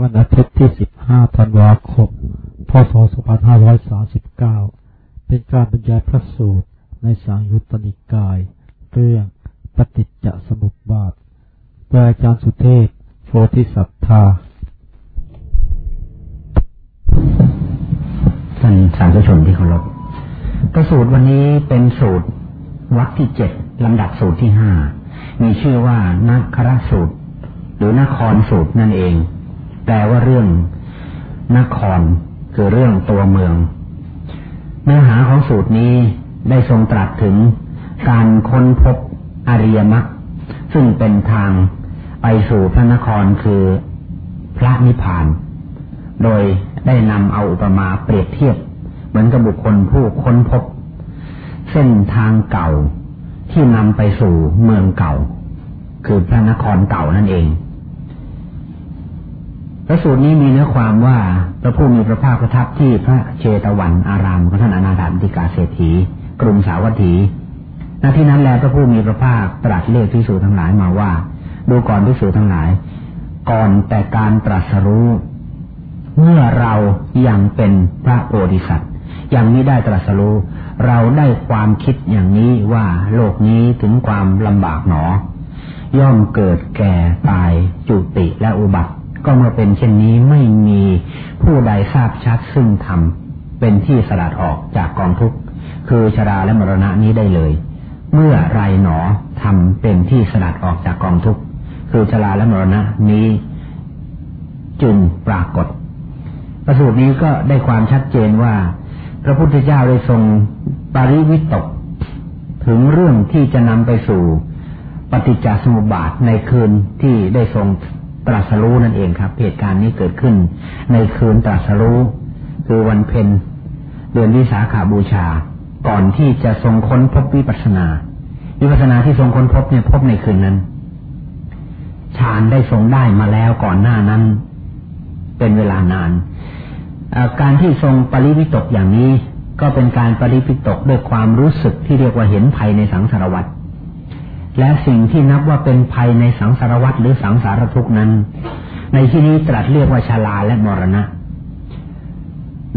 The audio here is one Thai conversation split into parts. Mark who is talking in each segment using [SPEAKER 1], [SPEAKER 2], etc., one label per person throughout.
[SPEAKER 1] วันอาทิตย์ที่ 15 ธันวาคม พศ 2539 เป็นการบรรยายพระสูตรในสังยุตตนิกาย เรื่องปฏิจจสมุปบาทโดยอาจารย์สุเทพโพธิสัตธา
[SPEAKER 2] ท่านสาธุชนที่เคารพประสูตรวันนี้เป็นสูตรวรรคที่เจ็ดลำดับสูตรที่ห้ามีชื่อว่านักครสูตร หรือนครสูตรนั่นเอง แปลว่าเรื่องนครคือเรื่องตัวเมือง เนื้อหาของสูตรนี้ได้ทรงตรัสถึงการค้นพบอริยมรรคซึ่งเป็นทางไปสู่พระนครคือพระนิพพาน โดยได้นำเอาอุปมาเปรียบเทียบ เหมือนกับบุคคลผู้ค้นพบ เส้นทางเก่าที่นำไปสู่เมืองเก่า คือพระนครเก่านั่นเอง พระสูตรนี้มีเนื้อความว่าพระผู้มีพระภาคประทับที่พระเชตวันอารามของท่านอนาถามิกาเศรษฐี กรุงสาวัตถีณที่นั้นแล้วพระผู้มีพระภาคตรัสเรียกพิสูจทั้งหลายมาว่า ดูก่อนพิสูจทั้งหลาย ก่อนแต่การตรัสรู้ เมื่อเรายังเป็นพระโพธิสัตว์ยังไม่ได้ตรัสรู้เราได้ความคิดอย่างนี้ว่าโลกนี้ถึงความลำบากหนอ ย่อมเกิดแก่ตายจุติและอุบัติ ก็เมื่อเป็นเช่นนี้ไม่มีผู้ใดทราบชัดซึ่งธรรมเป็นที่สลัดออกจากกองทุกข์คือชราและมรณะนี้ได้เลย เมื่อไรหนอทำเป็นที่สลัดออกจากกองทุกข์คือชราและมรณะนี้ จึงปรากฏ ประสูตรนี้ก็ได้ความชัดเจนว่า พระพุทธเจ้าได้ทรงปริวิตก ถึงเรื่องที่จะนำไปสู่ ปฏิจจสมุปบาทในคืนที่ได้ทรง ตรัสรู้นั่นเองครับ เหตุการณ์นี้เกิดขึ้น ในคืนตรัสรู้ คือวันเพ็ญเดือนวิสาขาบูชา ก่อนที่จะทรงค้นพบวิปัสนา วิปัสสนาที่ทรงค้นพบเนี่ยพบในคืนนั้นฌานได้ทรงได้มาแล้วก่อนหน้านั้น เป็นเวลานาน การที่ทรงปริวิตกอย่างนี้ ก็เป็นการปริวิตกด้วยความรู้สึกที่เรียกว่าเห็นภัยในสังสารวัฏ และสิ่งที่นับว่าเป็นภัยในสังสารวัฏหรือสังสารทุกนั้น ในที่นี้ตรัสเรียกว่าชาลาและมรณะ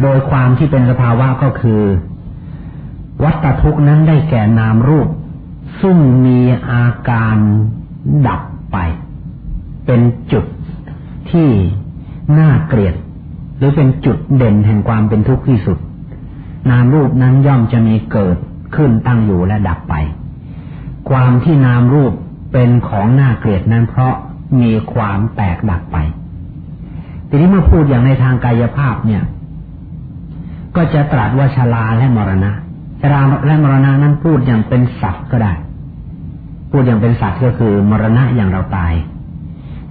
[SPEAKER 2] โดยความที่เป็นสภาวะก็คือ วัตทุกนั้นได้แก่นามรูป ซึ่งมีอาการดับไป เป็นจุดที่น่าเกลียด หรือเป็นจุดเด่นแห่งความเป็นทุกข์ที่สุด นามรูปนั้นย่อมจะมีเกิดขึ้นตั้งอยู่และดับไป ความที่นามรูปเป็นของน่าเกลียดนั้นเพราะมีความแตกดับไป ทีนี้เมื่อพูดอย่างในทางกายภาพเนี่ย ก็จะตรัสว่าชราและมรณะชราและมรณะนั้นพูดอย่างเป็นสัตว์ก็ได้ พูดอย่างเป็นสัตว์ก็คือ มรณะอย่างเราตาย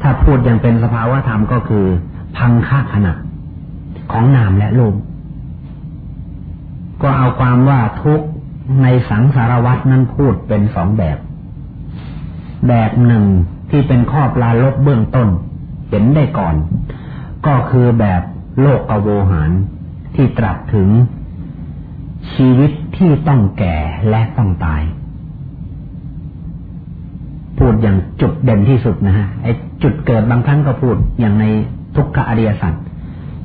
[SPEAKER 2] ถ้าพูดอย่างเป็นสภาวะธรรมก็คือ พังค่าขณะของนามและรูปก็เอาความว่าทุกข ในสังสารวัตนั้นพูดเป็นสองแบบ แบบหนึ่งที่เป็นข้อปลาลบเบื้องต้น เห็นได้ก่อน ก็คือแบบโลกอโวหารที่ตรัสถึงชีวิตที่ต้องแก่และต้องตาย พูดอย่างจุดเด่นที่สุดนะฮะไอ้จุดเกิดบางครั้งก็พูดอย่างในทุกขอริยสัจ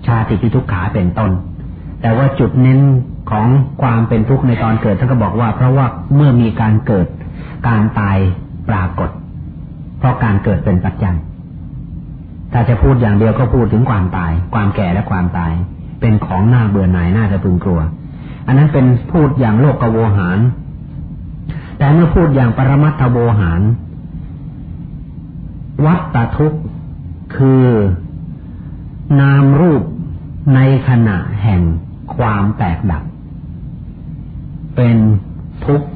[SPEAKER 2] ชาติที่ทุกขาเป็นต้น แต่ว่าจุดเน้น ของความเป็นทุกข์ในตอนเกิดท่านก็บอกว่า เพราะว่าเมื่อมีการเกิดการตายปรากฏ เพราะการเกิดเป็นปัจจัยถ้าจะพูดอย่างเดียวก็พูดถึงความตาย ความแก่และความตาย เป็นของหน้าเบื่อหน่ายหน้าจะพึงกลัว อันนั้นเป็นพูดอย่างโลกกโวหาร แต่เมื่อพูดอย่างปรมัตถโวหาร วัตตทุกข์คือนามรูปในขณะแห่งความแตกดับ เป็นทุกข์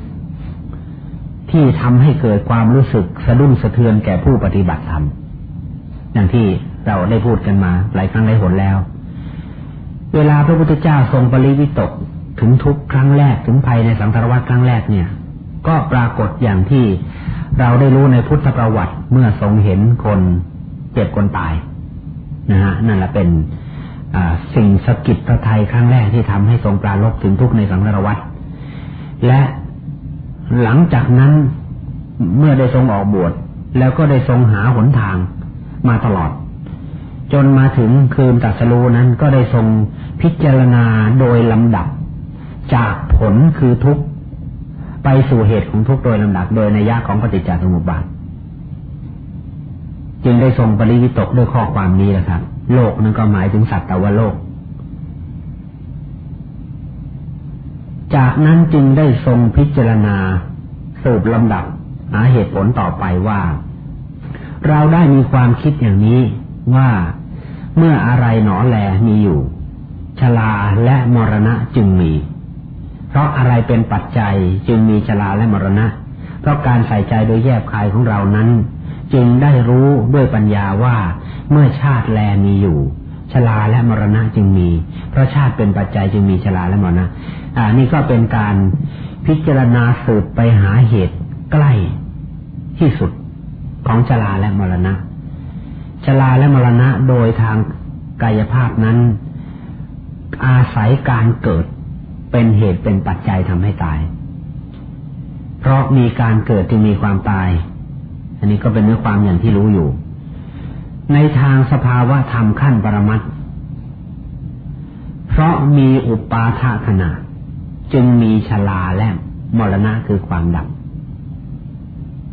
[SPEAKER 2] ที่ทำให้เกิดความรู้สึกสะดุ้งสะเทือนแก่ผู้ปฏิบัติธรรมอย่างที่เราได้พูดกันมา หลายครั้งหลายหนแล้ว เวลาพระพุทธเจ้าทรงปริวิตกถึงทุกครั้งแรกถึงภัยในสังสารวัฏครั้งแรกเนี่ย ก็ปรากฏอย่างที่เราได้รู้ในพุทธประวัติเมื่อทรงเห็นคนเจ็บคนตายนะฮะนั่นแหละเป็นสิ่งสกิดพระไทยครั้งแรกที่ทำให้ทรงปราลบถึงทุกในสังสารวัฏ และหลังจากนั้นเมื่อได้ทรงออกบวชแล้วก็ได้ทรงหาหนทางมาตลอด จนมาถึงคืนตัสรูนั้นก็ได้ทรงพิจารณาโดยลำดับ จากผลคือทุกข์ไปสู่เหตุของทุกข์โดยลำดับ โดยในยะของปฏิจจสมุปบาทจึงได้ทรงปริวิตกด้วยข้อความนี้นะครับ โลกนั้นก็หมายถึงสัตว์ตวโลก จากนั้นจึงได้ทรงพิจารณาสืบลำดับหาเหตุผลต่อไปว่า เราได้มีความคิดอย่างนี้ว่าเมื่ออะไรหนอแลมีอยู่ ชลาและมรณะจึงมี เพราะอะไรเป็นปัจจัยจึงมีชลาและมรณะ เพราะการใส่ใจโดยแยบคายของเรานั้น จึงได้รู้ด้วยปัญญาว่าเมื่อชาติแลมีอยู่ ชลาและมรณะจึงมี เพราะชาติเป็นปัจจัยจึงมีชลาและมรณะ อ่า นี่ก็เป็นการพิจารณาสืบไปหาเหตุใกล้ที่สุดของชลาและมรณะชราและมรณะโดยทางกายภาพนั้น อาศัยการเกิดเป็นเหตุเป็นปัจจัยทำให้ตาย เพราะมีการเกิดจึงมีความตาย อันนี้ก็เป็นเนื้อความอย่างที่รู้อยู่ ในทางสภาวะธรรมขั้นปรมัตเพราะมีอุปาทขณะจึงมีชลาและมรณะคือความดับ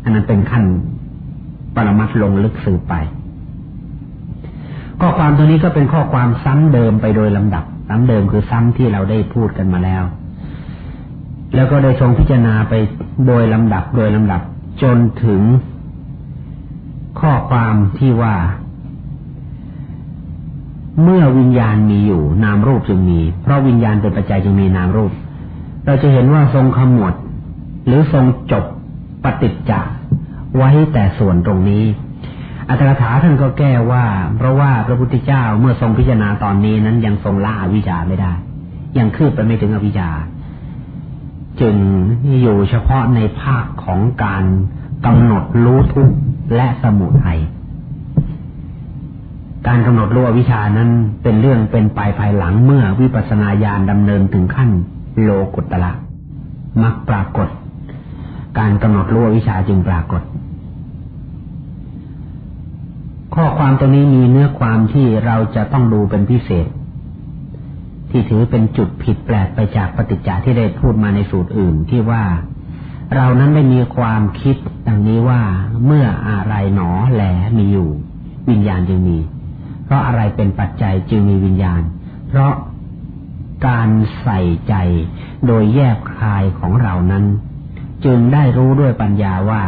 [SPEAKER 2] อันนั้นเป็นขั้นปรมัตลงลึกสืบไป ข้อความตัวนี้ก็เป็นข้อความซ้ำเดิมไปโดยลำดับ ซ้ำเดิมคือซ้ำที่เราได้พูดกันมาแล้ว แล้วก็ได้ทรงพิจารณาไปโดยลำดับโดยลำดับจนถึงข้อความที่ว่า เมื่อวิญญาณมีอยู่ นามรูปจึงมี เพราะวิญญาณเป็นปัจจัยจึงมีนามรูป เราจะเห็นว่าทรงขมวด หรือทรงจบปฏิจจ์ไว้แต่ส่วนตรงนี้ อัตถกถาท่านก็แก้ว่า เพราะว่าพระพุทธเจ้าเมื่อทรงพิจารณาตอนนี้นั้นยังทรงละอวิชชาไม่ได้ ยังคืบไปไม่ถึงอวิชชา จึงอยู่เฉพาะในภาคของการกำหนดรู้ทุกข์และสมุทัย การกำหนดรู้อวิชานั้นเป็นเรื่องเป็นไปภายหลังเมื่อวิปัสสนาญาณดำเนินถึงขั้นโลกุตละมักปรากฏ การกำหนดรู้อวิชาจึงปรากฏ ข้อความตรงนี้มีเนื้อความที่เราจะต้องดูเป็นพิเศษ ที่ถือเป็นจุดผิดแปลกไปจากปฏิจจาที่ได้พูดมาในสูตรอื่นที่ว่าเรานั้นไม่มีความคิดดังนี้ว่าเมื่ออะไรหนอแหลมีอยู่ วิญญาณจึงมี เพราะอะไรเป็นปัจจัยจึงมีวิญญาณ เพราะการใส่ใจโดยแยบคายของเรานั้น จึงได้รู้ด้วยปัญญาว่า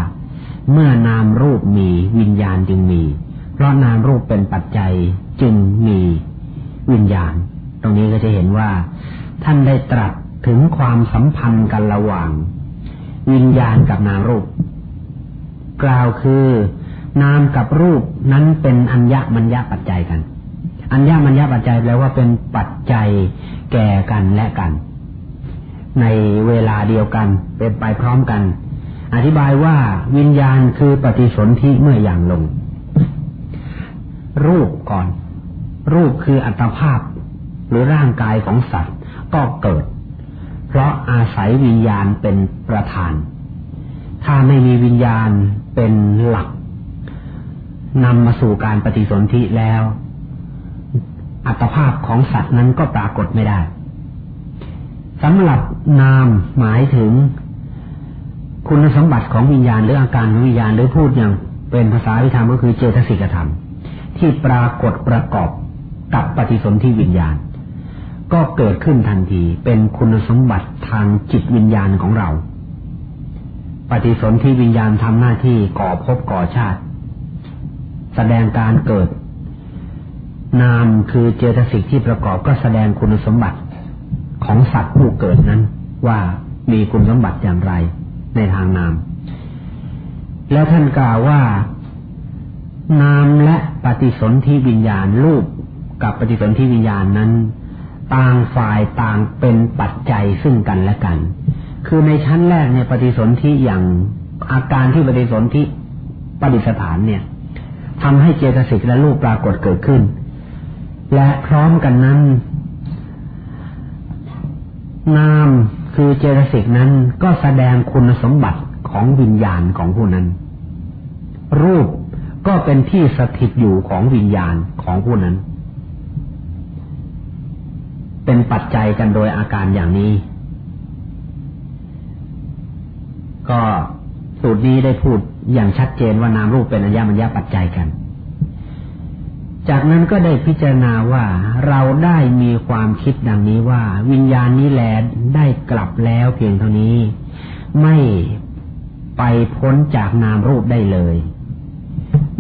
[SPEAKER 2] เมื่อนามรูปมีวิญญาณจึงมี เพราะนามรูปเป็นปัจจัยจึงมีวิญญาณ ตรงนี้ก็จะเห็นว่า ท่านได้ตรัสถึงความสัมพันธ์กันระหว่าง วิญญาณกับนามรูป กล่าวคือ นามกับรูปนั้นเป็นอัญญมัญญปัจจัยกัน อัญญมัญญปัจจัยแปลว่าเป็นปัจจัยแก่กันและกัน ในเวลาเดียวกันเป็นไปพร้อมกัน อธิบายว่าวิญญาณคือปฏิสนธิเมื่ออย่างลง รูปก่อน รูปคืออัตภาพ หรือร่างกายของสัตว์ก็เกิด เพราะอาศัยวิญญาณเป็นประธาน ถ้าไม่มีวิญญาณเป็นหลัก นำมาสู่การปฏิสนธิแล้ว อัตภาพของสัตว์นั้นก็ปรากฏไม่ได้สำหรับนามหมายถึง คุณสมบัติของวิญญาณหรืออาการของวิญญาณหรือพูดอย่างเป็นภาษาวิธรรมก็คือเจตสิกธรรม ที่ปรากฏประกอบกับปฏิสนธิวิญญาณ ก็เกิดขึ้นทันทีเป็นคุณสมบัติทางจิตวิญญาณของเรา ปฏิสนธิวิญญาณทำหน้าที่ก่อภพก่อชาติ แสดงการเกิด นามคือเจตสิกที่ประกอบก็แสดงคุณสมบัติของสัตว์ผู้เกิดนั้น ว่ามีคุณสมบัติอย่างไรในทางนาม แล้วท่านกล่าวว่า นามและปฏิสนธิวิญญาณรูปกับปฏิสนธิวิญญาณนั้น ต่างฝ่ายต่างเป็นปัจจัยซึ่งกันและกัน คือในชั้นแรกเนี่ยปฏิสนธิอย่างอาการที่ปฏิสนธิปฏิสถานเนี่ย ทำให้เจตสิกและรูปปรากฏเกิดขึ้น และพร้อมกันนั้น นามคือเจตสิกนั้นก็แสดงคุณสมบัติของวิญญาณของผู้นั้น รูปก็เป็นที่สถิตอยู่ของวิญญาณของผู้นั้น เป็นปัจจัยกันโดยอาการอย่างนี้ ก็สูตรนี้ได้พูด อย่างชัดเจนว่านามรูปเป็นอัญญมัญญปัจจัยกัน จากนั้นก็ได้พิจารณาว่าเราได้มีความคิดดังนี้ว่า วิญญาณนี้แลได้กลับแล้วเพียงเท่านี้ ไม่ไปพ้นจากนามรูปได้เลย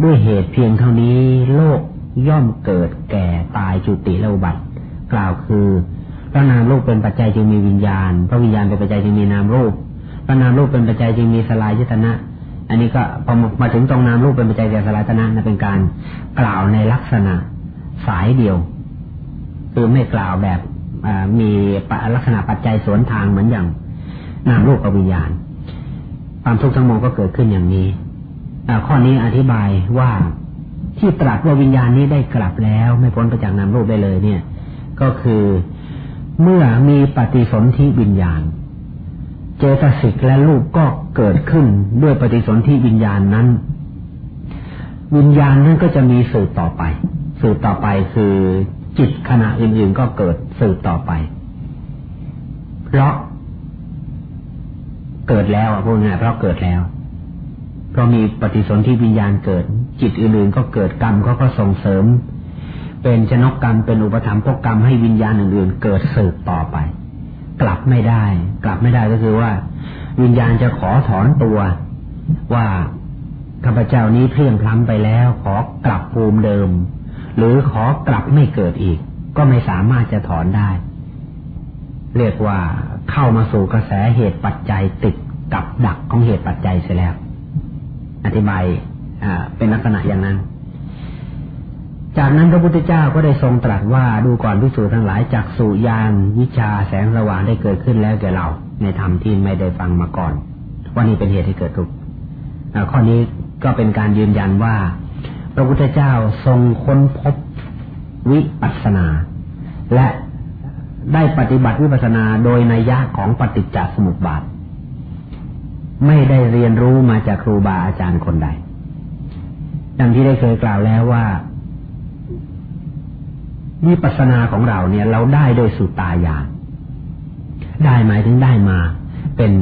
[SPEAKER 2] ด้วยเหตุเพียงเท่านี้ โลกย่อมเกิดแก่ตายจุติและอุบัติ กล่าวคือพระนามรูปเป็นปัจจัยจึงมีวิญญาณพระวิญญาณเป็นปัจจัยจึงมีนามรูปพระนามรูปเป็นปัจจัยจึงมีสลายยตนะ อันนี้ก็พอมาถึงตรงนามรูปเป็นปัจจัยแก่สลายตนะนั่นเป็นการกล่าวในลักษณะสายเดียว คือไม่กล่าวแบบมีลักษณะปัจจัยสวนทางเหมือนอย่างนามรูปกับวิญญาณ ความทุกข์ทั้งมวลก็เกิดขึ้นอย่างนี้ข้อนี้อธิบายว่าที่ตรัสว่าวิญญาณนี้ได้กลับแล้ว ไม่พ้นไปจากนามรูปได้เลย เนี่ย ก็คือเมื่อมีปฏิสนธิวิญญาณ เจตสิกและรูปก็เกิดขึ้นด้วยปฏิสนธิวิญญาณนั้น วิญญาณนั้นก็จะมีสืบต่อไป สืบต่อไปคือจิตขณะอื่นๆก็เกิดสืบต่อไป เพราะเกิดแล้วพูดง่ายเพราะเกิดแล้วเพราะมีปฏิสนธิวิญญาณเกิด จิตอื่นๆก็เกิดกรรมเขาก็ส่งเสริม เป็นชนกกรรมเป็นอุปธรรมพวกกรรมให้วิญญาณอื่นๆเกิดสืบต่อไป กลับไม่ได้ กลับไม่ได้ก็คือว่า วิญญาณจะขอถอนตัว ว่าข้าพเจ้านี้เพียงพล้ำไปแล้ว ขอกลับภูมิเดิม หรือขอกลับไม่เกิดอีก ก็ไม่สามารถจะถอนได้ เรียกว่าเข้ามาสู่กระแสเหตุปัจจัยติดกับดักของเหตุปัจจัยเสียแล้ว อธิบายเป็นลักษณะอย่างนั้น จากนั้นพระพุทธเจ้าก็ได้ทรงตรัสว่าดูก่อนพิสูจทั้งหลายจากสุยานวิชาแสงสว่างได้เกิดขึ้นแล้วแก่เรา ในธรรมที่ไม่ได้ฟังมาก่อนว่านี่เป็นเหตุให้เกิดทุกข์ข้อนี้ก็เป็นการยืนยันว่า พระพุทธเจ้าทรงค้นพบวิปัสสนา และได้ปฏิบัติวิปัสนาโดยนัยยะของปฏิจจสมุปบาท ไม่ได้เรียนรู้มาจากครูบาอาจารย์คนใดดังที่ได้เคยกล่าวแล้วว่า วิปัสนาของเราเนี่ย เราได้โดยสุตายานได้หมายถึงได้มา เป็น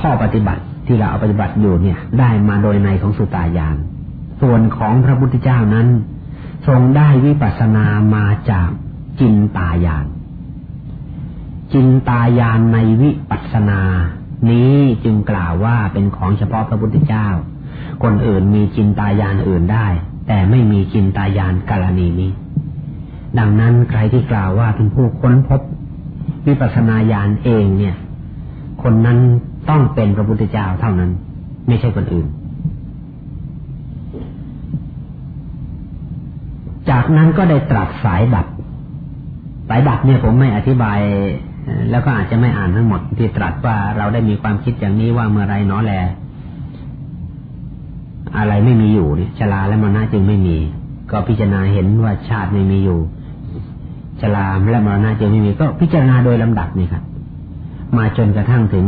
[SPEAKER 2] ข้อปฏิบัติที่เราเอาปฏิบัติอยู่เนี่ย ได้มาโดยในของสุตายานส่วนของพระพุทธเจ้านั้น ทรงได้วิปัสนามาจากจินตายานจินตายานในวิปัสสนา นี้จึงกล่าวว่าเป็นของเฉพาะพระพุทธเจ้า คนอื่นมีจินตายานอื่นได้ แต่ไม่มีจินตายานกาลณีนี้ ดังนั้นใครที่กล่าวว่าเป็นผู้ค้นพบวิปัสสนาญาณเองเนี่ย คนนั้นต้องเป็นพระพุทธเจ้าเท่านั้น ไม่ใช่คนอื่น จากนั้นก็ได้ตรัสสายดับ สายดับเนี่ยผมไม่อธิบายแล้วก็อาจจะไม่อ่านทั้งหมดที่ตรัสว่าเราได้มีความคิดอย่างนี้ว่าเมื่อไรเนาะแล อะไรไม่มีอยู่เนี่ยชลาและมรณะจึงไม่มี ก็พิจารณาเห็นว่าชาติไม่มีอยู่ ชลาและมรณะจึงไม่มีก็พิจารณาโดยลำดับนี่ครับ มาจนกระทั่งถึง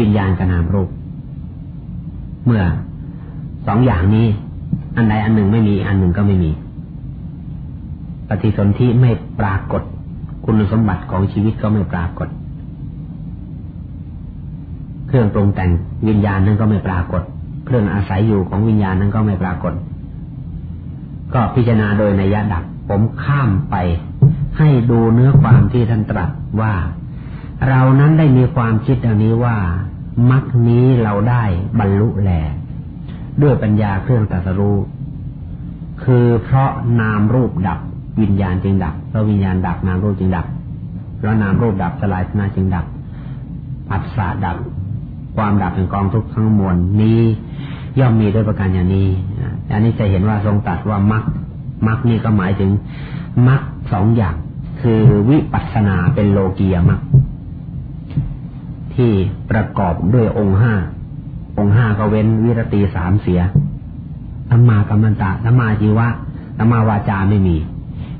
[SPEAKER 2] วิญญาณกระนามรูป เมื่อสองอย่างนี้ อันใดอันหนึ่งไม่มีอันหนึ่งก็ไม่มี ปฏิสนธิไม่ปรากฏ คุณสมบัติของชีวิตก็ไม่ปรากฏ เครื่องปรุงแต่งวิญญาณนั้นก็ไม่ปรากฏ เครื่องอาศัยอยู่ของวิญญาณนั้นก็ไม่ปรากฏ ก็พิจารณาโดยนัยดับผมข้ามไป ให้ดูเนื้อความที่ท่านตรัสว่า เรานั้นได้มีความคิดดังนี้ว่ามรรคนี้เราได้บรรลุแลด้วยปัญญาเครื่องตรัสรู้คือเพราะนามรูปดับวิญญาณจึงดับเพราะวิญญาณดับนามรูปจึงดับเพราะนามรูปดับสลายนาจึงดับผัสสะดับ ความดับแห่งกองทุกข์ทั้งมวลนี้ย่อมมีด้วยประการอย่างนี้อันนี้จะเห็นว่าทรงตัดว่ามรรคมรรคนี่ก็หมายถึงมรรค สองอย่าง คือวิปัสสนาเป็นโลกียมรรคที่ประกอบด้วยองค์ห้า องค์ห้าก็เว้นวิรตีสามเสียธรรมากัมมันตะธรรมาจีวะธรรมาวาจาไม่มี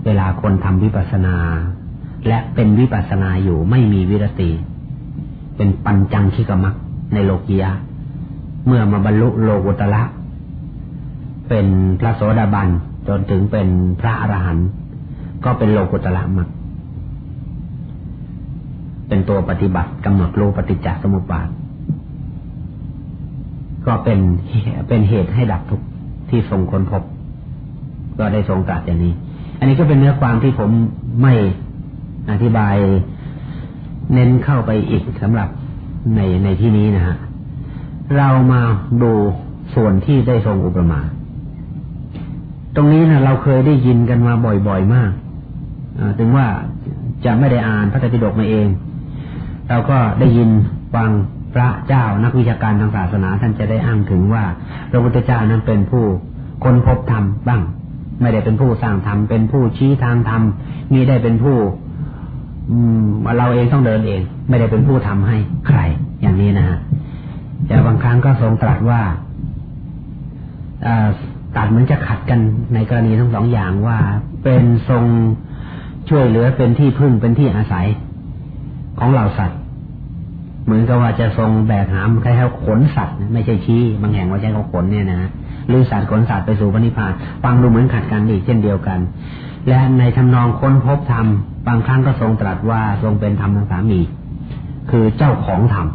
[SPEAKER 2] เวลาคนทำวิปัสสนา และเป็นวิปัสสนาอยู่ไม่มีวิรติ เป็นปัญจังคิกมักในโลกียะ เมื่อมาบรรลุโลกุตละ เป็นพระโสดาบันจนถึงเป็นพระอรหันต์ ก็เป็นโลกุตละมักเป็นตัวปฏิบัติกำหนดรู้ปฏิจจสมุปบาท ก็เป็นเป็นเหตุให้ดับทุกข์ที่ทรงค้นพบ ก็ได้ทรงตรัสอย่างนี้ อันนี้ก็เป็นเนื้อความที่ผมไม่อธิบายเน้นเข้าไปอีกสำหรับในในที่นี้นะฮะ เรามาดูส่วนที่ได้ทรงอุปมา ตรงนี้นะเราเคยได้ยินกันมาบ่อยๆมาก ถึงว่าจะไม่ได้อ่านพระไตรปิฎกมาเอง เราก็ได้ยินฟังพระเจ้านักวิชาการทางศาสนาท่านจะได้อ้างถึงว่าพระพุทธเจ้านั้นเป็นผู้ค้นพบธรรมบ้าง ไม่ได้เป็นผู้สร้างธรรมเป็นผู้ชี้ทางธรรมมีได้เป็นผู้เราเองต้องเดินเอง ไม่ได้เป็นผู้ทำให้ใคร อย่างนี้นะฮะแต่บางครั้งก็ทรงตรัสว่าตัดเหมือนจะขัดกันในกรณีทั้งสองอย่างว่าเป็นทรง ช่วยเหลือเป็นที่พึ่งเป็นที่อาศัย ของเหล่าสัตว์ เหมือนกับว่าจะทรงแบกหามใครเขาขนสัตว์ ไม่ใช่ชี้ บางแห่งว่าใช้เขาขนเนี่ยนะหรือสัตว์ขนสัตว์ไปสู่พระนิพพานฟังดูเหมือนขัดกันอีกเช่นเดียวกัน และในทำนองค้นพบธรรมบางครั้งก็ทรงตรัสว่าทรงเป็นธรรมทางสามี คือเจ้าของธรรม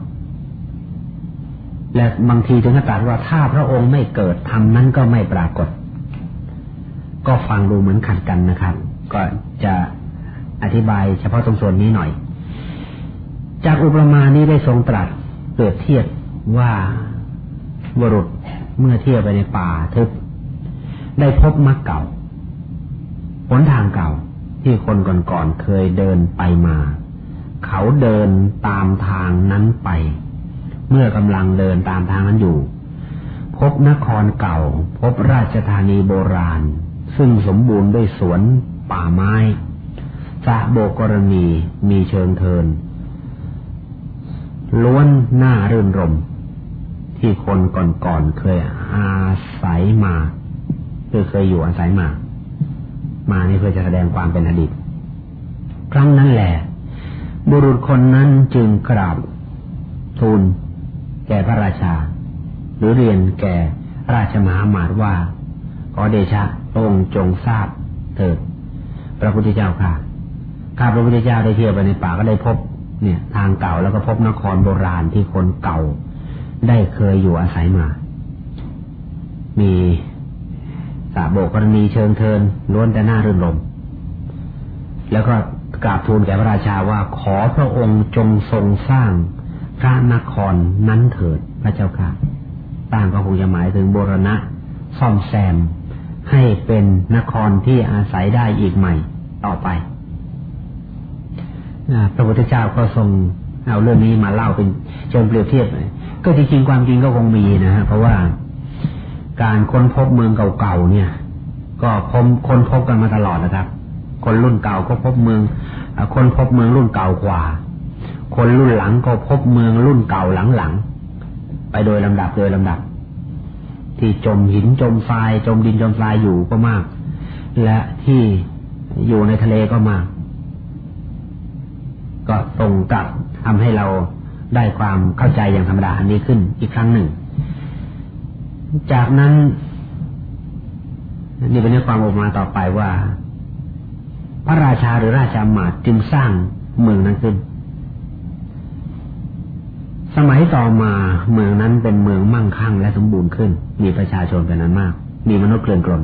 [SPEAKER 2] และบางทีถึงตรัสว่าถ้าพระองค์ไม่เกิดธรรมนั้นก็ไม่ปรากฏ ก็ฟังดูเหมือนขัดกันนะครับ ก็จะ อธิบายเฉพาะตรงส่วนนี้หน่อย จากอุปมานี้ได้ทรงตรัสเปรียบเทียบว่าบุรุษเมื่อเที่ยวไปในป่าทึบ ได้พบมรรคเก่าหนทางเก่าที่คนก่อนๆเคยเดินไปมา เขาเดินตามทางนั้นไป เมื่อกำลังเดินตามทางนั้นอยู่ พบนครเก่า พบราชธานีโบราณ ซึ่งสมบูรณ์ด้วยสวนป่าไม้ สะโบกรณีมีเชิงเทิน ล้วนหน้ารื่นรม ที่คนก่อนๆเคยอาศัยมาคือเคยอยู่อาศัยมา มานี่เพื่อจะแสดงความเป็นอดีต ครั้งนั้นแหละ บุรุษคนนั้นจึงกราบทูลแก่พระราชา หรือเรียนแก่ราชมหามาตว่าขอเดชะองค์จงทราบเถิดพระพุทธเจ้าค่ะ ข้าพระพุทธเจ้าได้เที่ยวไปในป่าก็ได้พบเนี่ยทางเก่าแล้วก็พบนครโบราณที่คนเก่าได้เคยอยู่อาศัยมา มีสาโบกกรณีเชิงเทินล้วนแต่หน้ารื่นรมแล้วก็กราบทูลแก่พระราชาว่าขอพระองค์จงทรงสร้างพระนครนั้นเถิดพระเจ้าค่ะต่างก็คงจะหมายถึงโบรณะซ่อมแซมให้เป็นนครที่อาศัยได้อีกใหม่ต่อไป พระพุทธเจ้าก็ทรงเอาเรื่องนี้มาเล่าเป็นเชิงเปรียบเทียบก็จริงๆความจริงก็คงมีนะฮะเพราะว่าการค้นพบเมืองเก่าๆเนี่ย ก็คมค้นพบกันมาตลอดนะครับ คนรุ่นเก่าก็พบเมืองคนพบเมืองรุ่นเก่ากว่า คนรุ่นหลังก็พบเมืองรุ่นเก่าหลังๆไปโดยลำดับโดยลำดับ ที่จมหินจมทรายจมดินจมทรายอยู่ก็มาก และที่อยู่ในทะเลก็มาก ก็ตรงกับทำให้เราได้ความเข้าใจอย่างธรรมดาอันนี้ขึ้นอีกครั้งหนึ่ง จากนั้น นี่เป็นเนื้องความออกมาต่อไปว่า พระราชาหรือราชามาจึงสร้างเมืองนั้นขึ้น สมัยต่อมาเมืองนั้นเป็นเมืองมั่งคั่งและสมบูรณ์ขึ้น มีประชาชนเป็นนั้นมาก มีมนุษย์เกลื่อนกลน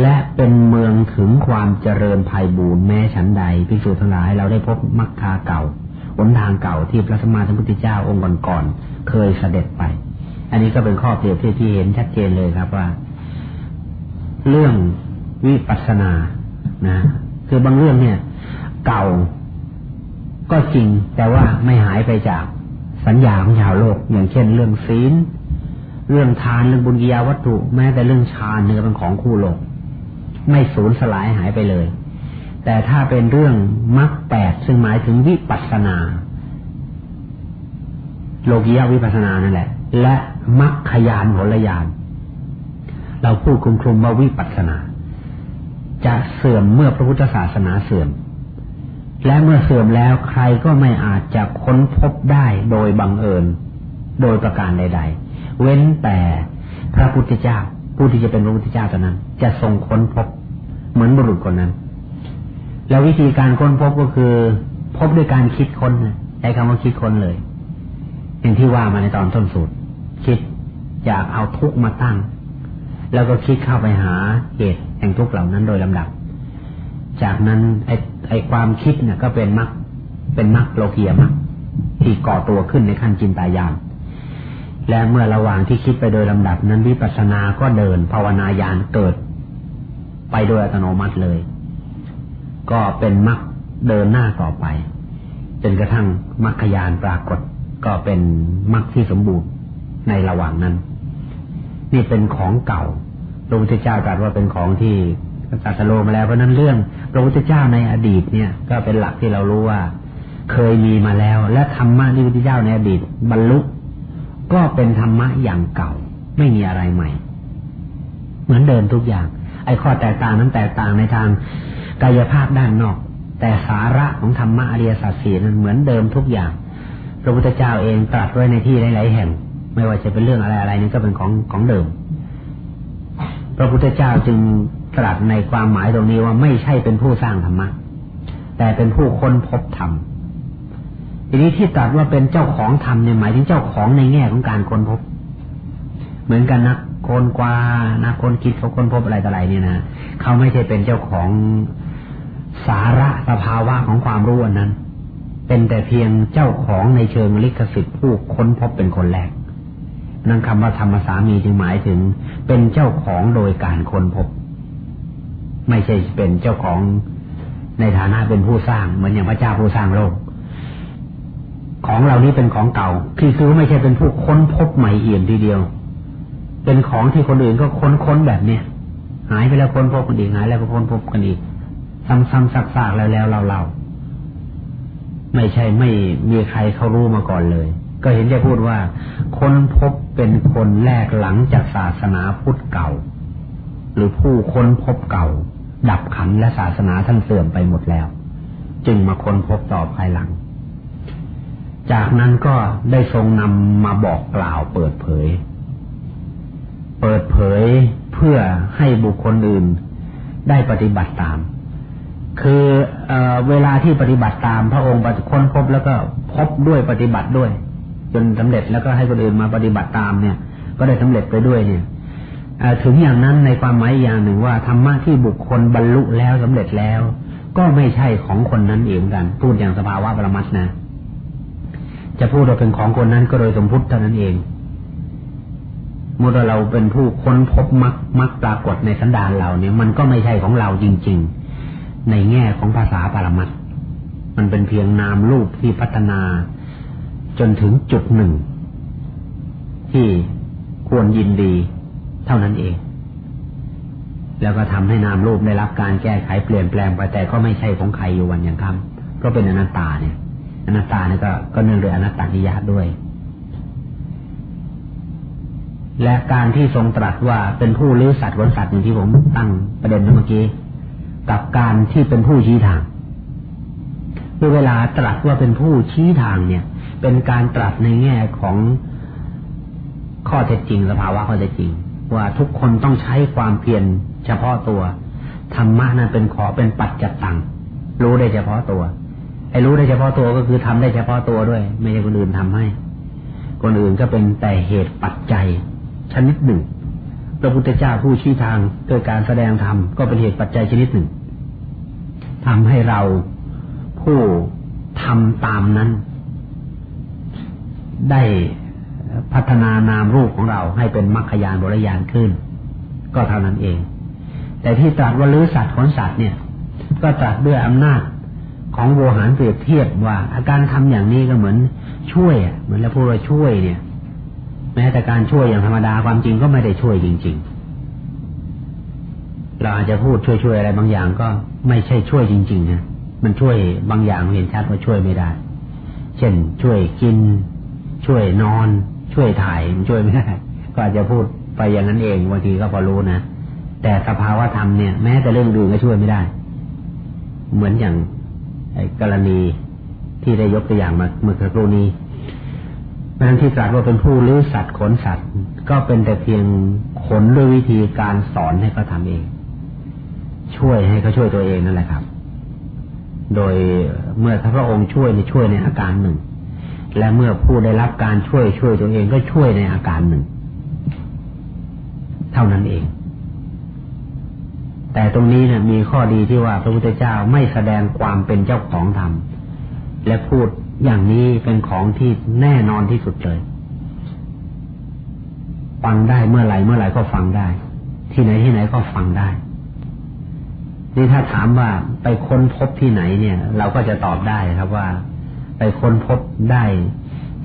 [SPEAKER 2] และเป็นเมืองถึงความเจริญภัยบูรณ์แม้ฉันใดพิสูจน์ทั้งหลายเราได้พบมักคาเก่าหนทางเก่าที่พระสมมาสัมพุทธเจ้าองค์ก่อนๆเคยเสด็จไป อันนี้ก็เป็นข้อเปรียบเทียบที่เห็นชัดเจนเลยครับว่า เรื่องวิปัสสนานะคือบางเรื่องเนี่ย เก่าก็จริงแต่ว่าไม่หายไปจากสัญญาของชาวโลก อย่างเช่น เรื่องศีล เรื่องทานเรื่องบุญกิยาวัตถุ แม้แต่เรื่องฌานเนี่ยเป็นของคู่โลก ไม่สูญสลายหายไปเลย แต่ถ้าเป็นเรื่องมรรคแปดซึ่งหมายถึงวิปัสสนา โลกิยาวิปัสสนานั่นแหละ และมัคคยานผลยาน เราพูดคุมคลุมว่าวิปัสนา จะเสื่อมเมื่อพระพุทธศาสนาเสื่อม และเมื่อเสื่อมแล้วใครก็ไม่อาจจะค้นพบได้โดยบังเอิญ โดยประการใด ๆ เว้นแต่พระพุทธเจ้า ผู้ที่จะเป็นพระพุทธเจ้าตอนนั้น จะทรงค้นพบเหมือนบุรุษคนนั้น แล้ววิธีการค้นพบก็คือ พบด้วยการคิดค้นใช้คำว่าคิดค้นเลย อย่างที่ว่ามาในตอนต้นสูตร คิดอยากเอาทุกมาตั้ง แล้วก็คิดเข้าไปหาเหตุแห่งทุกเหล่านั้นโดยลำดับ จากนั้นไอ้ไอความคิดเนี่ยก็เป็นมรรคเป็นมรรคโลกียมรรคที่ก่อตัวขึ้นในขั้นจินตายาม และเมื่อระหว่างที่คิดไปโดยลำดับนั้นวิปัสสนาก็เดินภาวนายานเกิด ไปโดยอัตโนมัติเลย ก็เป็นมรรคเดินหน้าต่อไปจนกระทั่งมรรคยานปรากฏก็เป็นมรรคที่สมบูรณ์ในระหว่างนั้น นี่เป็นของเก่าพระพุทธเจ้าตรัสว่าเป็นของที่ตัสโลมาแล้วเพราะนั้นเรื่องพระพุทธเจ้าในอดีตเนี่ย ก็เป็นหลักที่เรารู้ว่า เคยมีมาแล้ว และธรรมะที่พระพุทธเจ้าในอดีต บรรลุ ก็เป็นธรรมะอย่างเก่า ไม่มีอะไรใหม่ เหมือนเดิมทุกอย่าง ไอ้ข้อแตกต่างนั้นแตกต่างในทางกายภาพด้านนอก แต่สาระของธรรมะอริยสัจสี่นั้นเหมือนเดิมทุกอย่าง พระพุทธเจ้าเองตรัสไว้ในที่หลายๆแห่ง ไม่ว่าจะเป็นเรื่องอะไรอะไรนี่ก็เป็นของของเดิม พระพุทธเจ้าจึงตรัสในความหมายตรงนี้ว่าไม่ใช่เป็นผู้สร้างธรรมะแต่เป็นผู้ค้นพบธรรม ทีนี้ที่ตรัสว่าเป็นเจ้าของธรรมเนี่ยหมายถึงเจ้าของในแง่ของการค้นพบ เหมือนกันนักคนกว่านักคนคิดเขาค้นพบอะไรต่ออะไรเนี่ยนะเขาไม่ใช่เป็นเจ้าของสาระสภาวะของความรู้อันั้น เป็นแต่เพียงเจ้าของในเชิงลิขสิทธิ์ผู้ค้นพบเป็นคนแรกนั่นคำว่าธรรมสามีจึงหมายถึง เป็นเจ้าของโดยการค้นพบ ไม่ใช่เป็นเจ้าของในฐานะเป็นผู้สร้างเหมือนอย่างพระเจ้าผู้สร้างโลก ของเหล่านี้เป็นของเก่าคือคือไม่ใช่เป็นผู้ค้นพบใหม่เอี่ยมทีเดียว เป็นของที่คนอื่นก็ค้นค้นแบบเนี้ยหายไปแล้วค้นพบกันอีกหายแล้วก็ค้นพบกันอีกซ้ำๆซักๆแล้วแล้วเราเราไม่ใช่ไม่มีใครเขารู้มาก่อนเลย ก็เห็นจะพูดว่าค้นพบเป็นคนแรกหลังจากศาสนาพุทธเก่า หรือผู้ค้นพบเก่า ดับขันและศาสนาท่านเสื่อมไปหมดแล้ว จึงมาค้นพบต่อภายหลัง จากนั้นก็ได้ทรงนำมาบอกกล่าวเปิดเผย เปิดเผยเพื่อให้บุคคลอื่นได้ปฏิบัติตาม คือเอเวลาที่ปฏิบัติตามพระองค์ค้นพบแล้วก็พบด้วยปฏิบัติด้วย จนสำเร็จแล้วก็ให้คนอื่นมาปฏิบัติตามเนี่ย ก็ได้สำเร็จไปด้วยเนี่ยถึงอย่างนั้นในความหมายอย่างหนึ่งว่าธรรมะที่บุคคลบรรลุแล้วสำเร็จแล้ว ก็ไม่ใช่ของคนนั้นเองกัน พูดอย่างสภาวะปรมัตนะ จะพูดว่าเป็นของคนนั้นก็โดยสมพุทธเท่านั้นเองเมื่อเราเป็นผู้ค้นพบมักมักปรากฏในสันดานเราเนี่ย มันก็ไม่ใช่ของเราจริง ๆ ในแง่ของภาษาปรมัตมันเป็นเพียงนามรูปที่พัฒนาจนถึงจุดหนึ่ง ที่ควรยินดีเท่านั้นเอง แล้วก็ทำให้นามรูปได้รับการแก้ไขเปลี่ยนแปลงไปแต่ก็ไม่ใช่ของใครอยู่วันอย่างคำก็เป็นอนัตตาเนี่ย อนัตตาเนี่ยก็ก็เนื่องด้วยอนัตตานิยาด้วย และการที่ทรงตรัสว่าเป็นผู้ลื้อสัตว์วนสัตว์อย่างที่ผมตั้งประเด็นเมื่อกี้ กับการที่เป็นผู้ชี้ทางเมื่อเวลาตรัสว่าเป็นผู้ชี้ทางเนี่ย เป็นการตรัสในแง่ของข้อเท็จจริงสภาวะข้อเท็จจริง ว่าทุกคนต้องใช้ความเพียรเฉพาะตัวธรรมะนั้นเป็นขอเป็นปัจจตังรู้ได้เฉพาะตัว ไอ้รู้ได้เฉพาะตัวก็คือทำได้เฉพาะตัวด้วย ไม่ใช่คนอื่นทำให้ คนอื่นก็เป็นแต่เหตุปัจจัย ชนิดหนึ่งพระพุทธเจ้าผู้ชี้ทางโดยการแสดงธรรมก็เป็นเหตุปัจจัยชนิดหนึ่งทำให้เราผู้ทำตามนั้น ได้พัฒนานามรูปของเราให้เป็นมรรคยานบริยานขึ้น ก็เท่านั้นเอง แต่ที่ตรัสว่าลื้อสัตว์ขนสัตว์เนี่ย ก็ตรัสด้วยอำนาจ ของโวหารเปรียบเทียบว่า อาการทำอย่างนี้ก็เหมือนช่วยเหมือนเราพูดว่าช่วยเนี่ย แม้แต่การช่วยอย่างธรรมดาความจริงก็ไม่ได้ช่วยจริง ๆ เราอาจจะพูดช่วยๆอะไรบางอย่างก็ไม่ใช่ช่วยจริงๆนะมันช่วยบางอย่างเห็นชัดว่าช่วยไม่ได้ เช่น ช่วยกิน ช่วยนอน ช่วยถ่ายมันช่วยไม่ได้ก็อาจจะพูดไปอย่างนั้นเองบางทีก็พอรู้นะแต่สภาวะธรรมเนี่ยแม้แต่เรื่องดื่มก็ช่วยไม่ได้ เหมือนอย่าง กรณีที่ได้ยกตัวอย่างมาเมื่อสักครู่นี้ราะนั้นที่ตรัสว่าเป็นผู้ลื้อสัตว์ขนสัตว์ ก็เป็นแต่เพียงขนด้วยวิธีการสอนให้เขาทำเอง ช่วยให้เขาช่วยตัวเองนั่นแหละครับ โดยเมื่อพระองค์ช่วยในช่วยในอาการหนึ่ง และเมื่อผู้ได้รับการช่วยช่วยตัวเองก็ช่วยในอาการหนึ่ง เท่านั้นเอง แต่ตรงนี้เนะมีข้อดีที่ว่าพระพุทธเจ้าไม่แสดงความเป็นเจ้าของธรรม และพูดอย่างนี้เป็นของที่แน่นอนที่สุดเลย ฟังได้เมื่อไหร่เมื่อไหร่ก็ฟังได้ ที่ไหนที่ไหนก็ฟังได้ นี่ถ้าถามว่าไปค้นพบที่ไหนเนี่ย เราก็จะตอบได้ครับว่า ไปค้นพบได้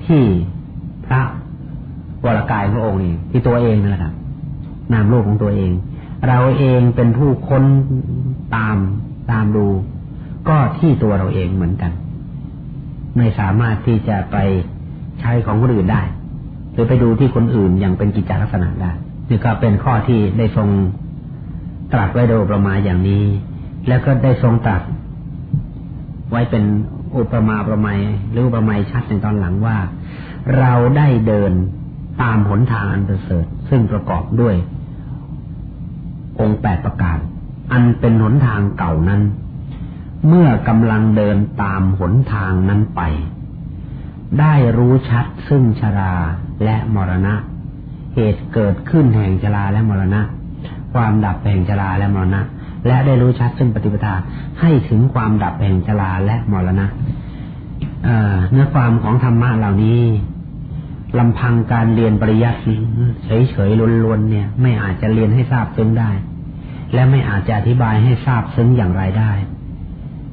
[SPEAKER 2] ที่พระวรกายพระองค์เองที่ตัวเองนั่นแหละครับนามรูปของตัวเอง เราเองเป็นผู้ค้นตามตามดู ก็ที่ตัวเราเองเหมือนกัน ไม่สามารถที่จะไปใช้ของคนอื่นได้ หรือไปดูที่คนอื่นอย่างเป็นกิจลักษณะได้นี่ก็เป็นข้อที่ได้ทรงตรัสไว้โดยประมาณอย่างนี้ แล้วก็ได้ทรงตรัสไว้เป็นอุปมาประมยหรืออุปมาชัดในตอนหลังว่า เราได้เดินตามหนทางอันประเสริฐซึ่งประกอบด้วย องค์แปดประการ อันเป็นหนทางเก่านั้น เมื่อกำลังเดินตามหนทางนั้นไป ได้รู้ชัดซึ่งชราและมรณะ เหตุเกิดขึ้นแห่งชราและมรณะ ความดับแห่งชราและมรณะ และได้รู้ชัดซึ่งปฏิปทาให้ถึงความดับแห่งชราและมรณะเนื้อความของธรรมะเหล่านี้ ลำพังการเรียนปริยัติเฉยๆล้วนๆเนี่ย ไม่อาจจะเรียนให้ทราบซึ้งได้ และไม่อาจจะอธิบายให้ทราบซึ้งอย่างไรได้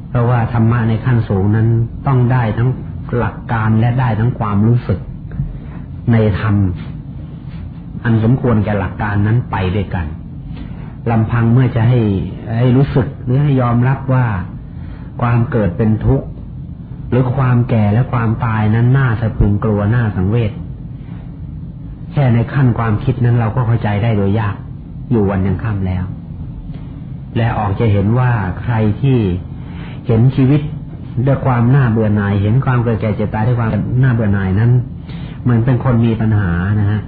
[SPEAKER 2] เพราะว่าธรรมะในขั้นสูงนั้นต้องได้ทั้งหลักการและได้ทั้งความรู้สึก ในธรรม อันสมควรแก่หลักการนั้นไปด้วยกันลำพังเมื่อจะให้ให้รู้สึกหรือให้ยอมรับว่าความเกิดเป็นทุกข์หรือความแก่และความตายนั้นน่าสะพึงกลัวน่าสังเวช แค่ในขั้นความคิดนั้นเราก็เข้าใจได้โดยยาก อยู่วันยังค่ำแล้ว และออกจะเห็นว่าใครที่เห็นชีวิตด้วยความน่าเบื่อหน่าย เห็นความเกิดแก่เจ็บตายด้วยความน่าเบื่อหน่ายนั้นเหมือนเป็นคนมีปัญหานะฮะ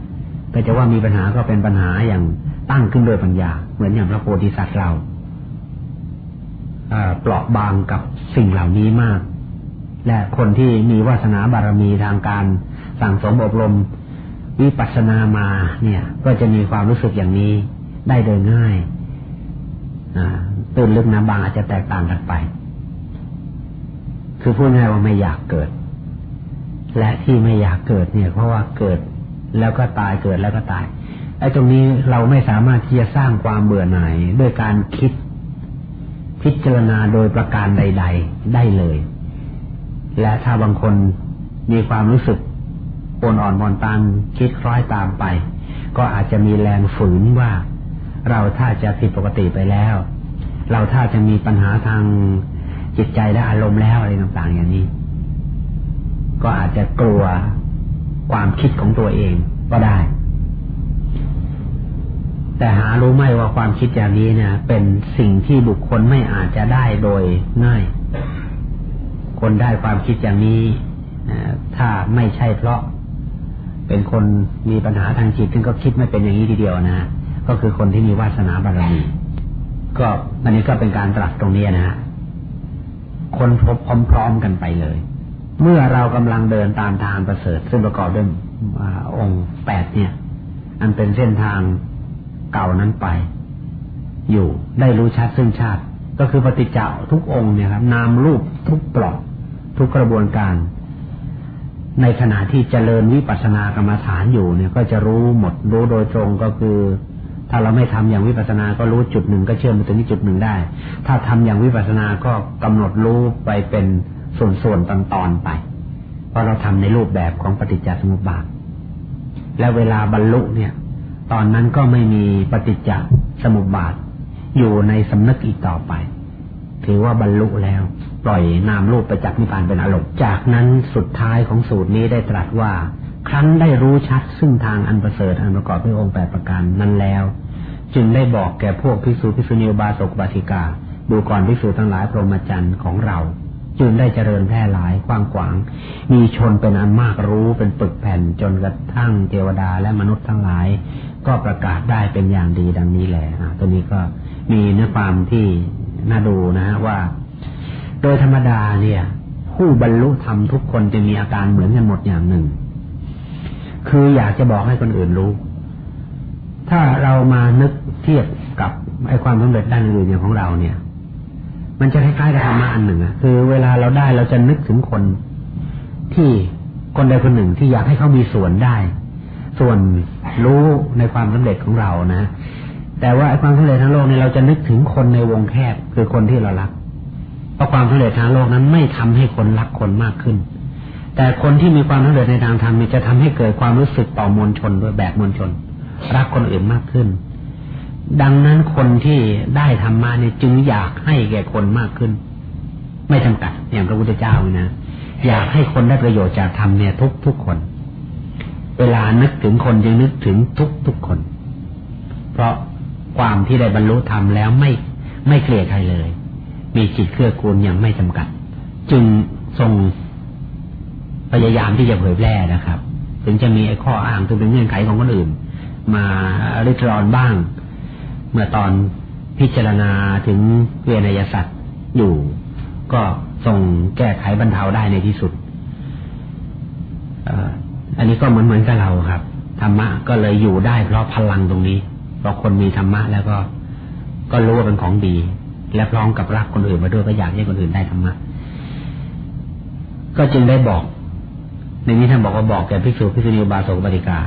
[SPEAKER 2] แต่จะว่ามีปัญหาก็เป็นปัญหาอย่างตั้งขึ้นโดยปัญญา เหมือนอย่างพระโพธิสัตว์เราเปราะบางกับสิ่งเหล่านี้มาก และคนที่มีวาสนาบารมีทางการสั่งสมอบรม วิปัสสนามาเนี่ย ก็จะมีความรู้สึกอย่างนี้ได้โดยง่ายตื่นลึกนะบางอาจจะแตกต่างกันไป คือพูดง่ายว่าไม่อยากเกิด และที่ไม่อยากเกิดเนี่ย เพราะว่าเกิดแล้วก็ตายเกิดแล้วก็ตายไอ้ตรงนี้เราไม่สามารถที่จะสร้างความเบื่อหน่ายด้วยการคิดพิจารณาโดยประการใด ๆ ได้เลย และถ้าบางคนมีความรู้สึก นอ่อนบอนตันคิดคล้อยตามไป ก็อาจจะมีแรงฝืนว่า เราถ้าจะผิดปกติไปแล้ว เราถ้าจะมีปัญหาทางจิตใจและอารมณ์แล้วอะไรต่างๆ อย่างนี้ ก็อาจจะกลัวความคิดของตัวเองก็ได้ แต่หารู้ไหมว่าความคิดอย่างนี้เนี่ยเป็นสิ่งที่บุคคลไม่อาจจะได้โดยง่าย คนได้ความคิดอย่างนี้ถ้าไม่ใช่เพราะ เป็นคนมีปัญหาทางจิตซึ่งก็คิดไม่เป็นอย่างนี้ทีเดียวนะ ก็คือคนที่มีวาสนาบารมีก็อันนี้ก็เป็นการตรัสตรงนี้นะฮะคนพบพร้อมๆกันไปเลย เมื่อเรากำลังเดินตามทางประเสริฐ ซึ่งประกอบด้วยองค์แปดเนี่ย อันเป็นเส้นทางเก่านั้นไป อยู่ได้รู้ชัดซึ่งชาติ ก็คือปฏิจจาทุกองค์เนี่ยครับ นามรูปทุกปลอกทุกกระบวนการ ในขณะที่เจริญวิปัสสนากรรมฐานอยู่เนี่ย ก็จะรู้หมดรู้โดยตรงก็คือ ถ้าเราไม่ทำอย่างวิปัสสนาก็รู้จุดหนึ่งก็เชื่อมไปถึงจุดหนึ่งได้ ถ้าทำอย่างวิปัสสนาก็กำหนดรู้ไปเป็นส่วนๆตอนๆไป เพราะเราทำในรูปแบบของปฏิจจสมุปบาทและเวลาบรรลุเนี่ย ตอนนั้นก็ไม่มีปฏิจจสมุปบาทอยู่ในสำนึกอีกต่อไป ถือว่าบรรลุแล้ว ปล่อยนามรูปไปจากนิพพานเป็นอารมณ์ จากนั้นสุดท้ายของสูตรนี้ได้ตรัสว่า ครั้นได้รู้ชัดซึ่งทางอันประเสริฐอันประกอบด้วยองค์แปดประการนั้นแล้ว จึงได้บอกแก่พวกภิกษุภิกษุณีบาสกบาติกา ดูก่อนภิกษุทั้งหลายพรหมจรรย์ของเรา จึงได้เจริญแพร่หลายกว้างขวาง มีชนเป็นอันมากรู้เป็นปึกแผ่นจนกระทั่งเทวดาและมนุษย์ทั้งหลาย ก็ประกาศได้เป็นอย่างดีดังนี้แหละตัวนี้ก็มีเนื้อความที่น่าดูนะฮะว่า โดยธรรมดาเนี่ย ผู้บรรลุธรรมทุกคนจะมีอาการเหมือนกันหมดอย่างหนึ่ง คืออยากจะบอกให้คนอื่นรู้ ถ้าเรามานึกเทียบกับไอ้ความสำเร็จด้านอื่นอย่างของเราเนี่ย มันจะคล้ายๆกับธรรมะอันหนึ่งอะคือเวลาเราได้เราจะนึกถึงคนที่คนใดคนหนึ่งที่อยากให้เขามีส่วนได้ ส่วนรู้ในความสำเร็จของเรานะ แต่ว่าไอ้ความสำเร็จทางโลกเนี่ยเราจะนึกถึงคนในวงแคบคือคนที่เรารัก ราะความสำเร็จทางโลกนั้นไม่ทำให้คนรักคนมากขึ้น แต่คนที่มีความสำเร็จในทางธรรมจะทำให้เกิดความรู้สึกต่อมวลชนโดยแบบมวลชน รักคนอื่นมากขึ้น ดังนั้นคนที่ได้ธรรมะเนี่ยจึงอยากให้แก่คนมากขึ้น ไม่จำกัดอย่างพระพุทธเจ้านะอยากให้คนได้ประโยชน์จากธรรมเนี่ยทุกทุกคน เวลานึกถึงคนจึงนึกถึงทุกทุกคน เพราะความที่ได้บรรลุธรรมแล้วไม่ไม่เกลียดใครเลย มีจิตเครือกูลอย่างไม่จำกัด จึงทรงพยายามที่จะเผยแพร่นะครับ ถึงจะมีไอ้ข้ออ้างตัวเป็นเงื่อนไขของคนอื่น มาริดรอนบ้าง เมื่อตอนพิจารณาถึงเวนยสัตว์อยู่ ก็ส่งแก้ไขบรรเทาได้ในที่สุดอันนี้ก็เหมือนเหมือนกับเราครับธรรมะก็เลยอยู่ได้เพราะพลังตรงนี้เพราะคนมีธรรมะแล้วก็ ก็รู้ว่าเป็นของดี และพร้อมกับรักคนอื่นมาด้วยก็อยากให้คนอื่นได้ธรรมะก็จึงได้บอก ในนี้ท่านบอกว่าบอกแก่ภิกษุภิกษุณีบาสกบริกา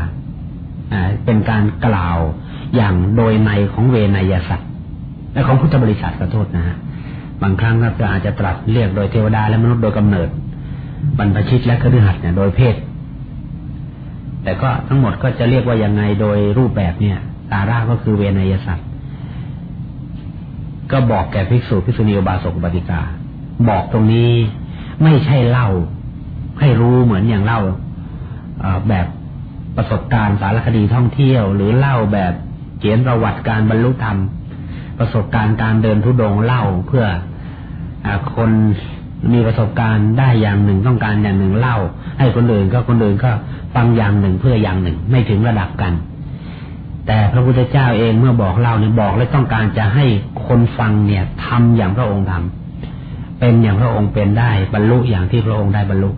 [SPEAKER 2] อ่าเป็นการกล่าวอย่างโดยในของเวนยสัตว์และของพุทธบริษัทขอโทษนะฮะบางครั้งก็อาจจะตรัสเรียกโดยเทวดาและมนุษย์โดยกำเนิดบรรพชิตและคฤหัสถ์เนี่ยโดยเพศ แต่ก็ทั้งหมดก็จะเรียกว่ายังไงโดยรูปแบบเนี่ย ตาราก็คือเวนยสัตว์ ก็บอกแก่ภิกษุภิกษุณีบาสกบติกา บอกตรงนี้ไม่ใช่เล่า ให้รู้เหมือนอย่างเล่าแบบประสบการณ์สารคดีท่องเที่ยว หรือเล่าแบบเขียนประวัติการบรรลุธรรม ประสบการณ์การเดินทุดงเล่าเพื่ออคนมีประสบการณ์ได้อย่างหนึ่งต้องการอย่างหนึ่งเล่า ให้คนอื่นก็คนอื่นก็ฟังอย่างหนึ่งเพื่ออย่างหนึ่ง ไม่ถึงระดับกัน แต่พระพุทธเจ้าเองเมื่อบอกเล่าเนี่ยบอกและต้องการจะให้คนฟังเนี่ยทำอย่างพระองค์ทำเป็นอย่างพระองค์เป็นได้ บรรลุอย่างที่พระองค์ได้บรรลุ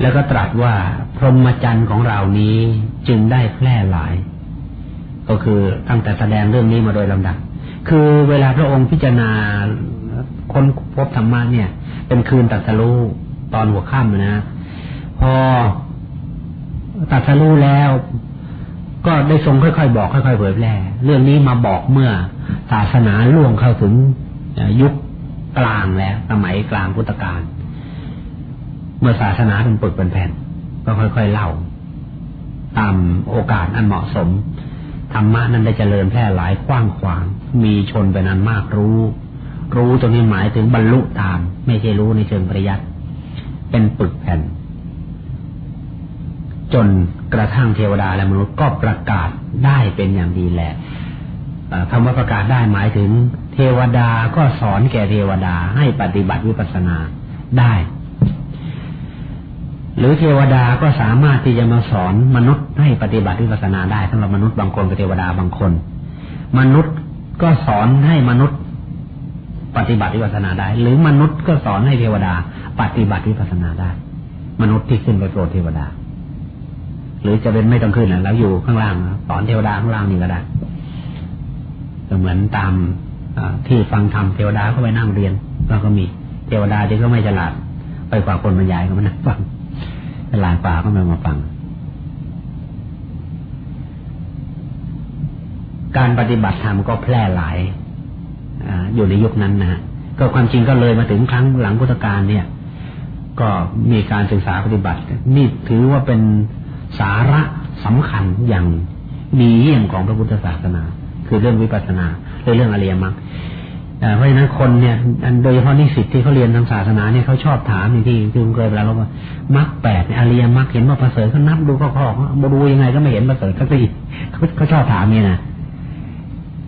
[SPEAKER 2] แล้วก็ตรัสว่าพรหมจรรย์ของเรานี้จึงได้แพร่หลาย ก็คือตั้งแต่แสดงเรื่องนี้มาโดยลำดับคือเวลาพระองค์พิจารณาคนพบธรรมะเนี่ย เป็นคืนตัดสรู้ตอนหัวค่ำนะพอ ตัดสรู้แล้ว ก็ได้ทรงค่อยๆบอกค่อยๆเผยแพร่เรื่องนี้มาบอกเมื่อศาสนาล่วงเข้าถึงยุคกลางแล้ว สมัยกลางพุทธกาลเมื่อศาสนาเป็นปึกเป็นแผ่น ก็ค่อยๆเล่า ตามโอกาสอันเหมาะสมธรรมะนั้นได้เจริญแพร่หลายกว้างขวาง มีชนเป็นอันมากรู้ รู้ตรงนี้หมายถึงบรรลุตาม ไม่ใช่รู้ในเชิงปริยัติเป็นปึกแผ่น จนกระทั่งเทวดาและมนุษย์ก็ประกาศได้เป็นอย่างดีแหละคำว่าประกาศได้หมายถึง เทวดาก็สอนแก่เทวดาให้ปฏิบัติวิปัสสนาได้ หรือเทวดาก็สามารถที่จะมาสอนมนุษย์ให้ปฏิบัติวิปัสสนาได้สำหรับมนุษย์บางคนกับเทวดาบางคน มนุษย์ก็สอนให้มนุษย์ปฏิบัติวิปัสสนาได้ หรือมนุษย์ก็สอนให้เทวดา ปฏิบัติวิปัสสนาได้ มนุษย์ที่ขึ้นไปโปรดเทวดา หรือจะเป็นไม่ต้องขึ้นนะแล้วอยู่ข้างล่างสอนเทวดาข้างล่างนี่ก็ได้ก็เหมือนตามที่ฟังธรรมเทวดาก็ไปนั่งเรียนเราก็มีเทวดาที่ก็ไม่ฉลาด ไปกว่าคนบรรยายก็มานั่งฟังลานป่าก็มามาฟัง การปฏิบัติธรรมก็แพร่หลายออยู่ในยุคนั้นนะฮะก็ความจริงก็เลยมาถึงครั้งหลังพุทธกาลเนี่ย ก็มีการศึกษาปฏิบัติ นี่ถือว่าเป็น สาระสำคัญอย่างมีเยี่ยมของพระพุทธศาสนา คือเรื่องวิปัสสนาเรื่องอริยมรรคเพราะฉะนั้นคนเนี่ยโดยเฉพาะนิสิตที่เขาเรียนทางศาสนาเนี่ยเขาชอบถามอย่างที่คุณเคยเวลาเราว่ามรรคแปดอริยมรรคเห็นว่าประเสริฐเขานับดูก็ข้อมาดูยังไงก็ไม่เห็นประเสริฐสักทีเขาเขาชอบถามเนี่ยนะ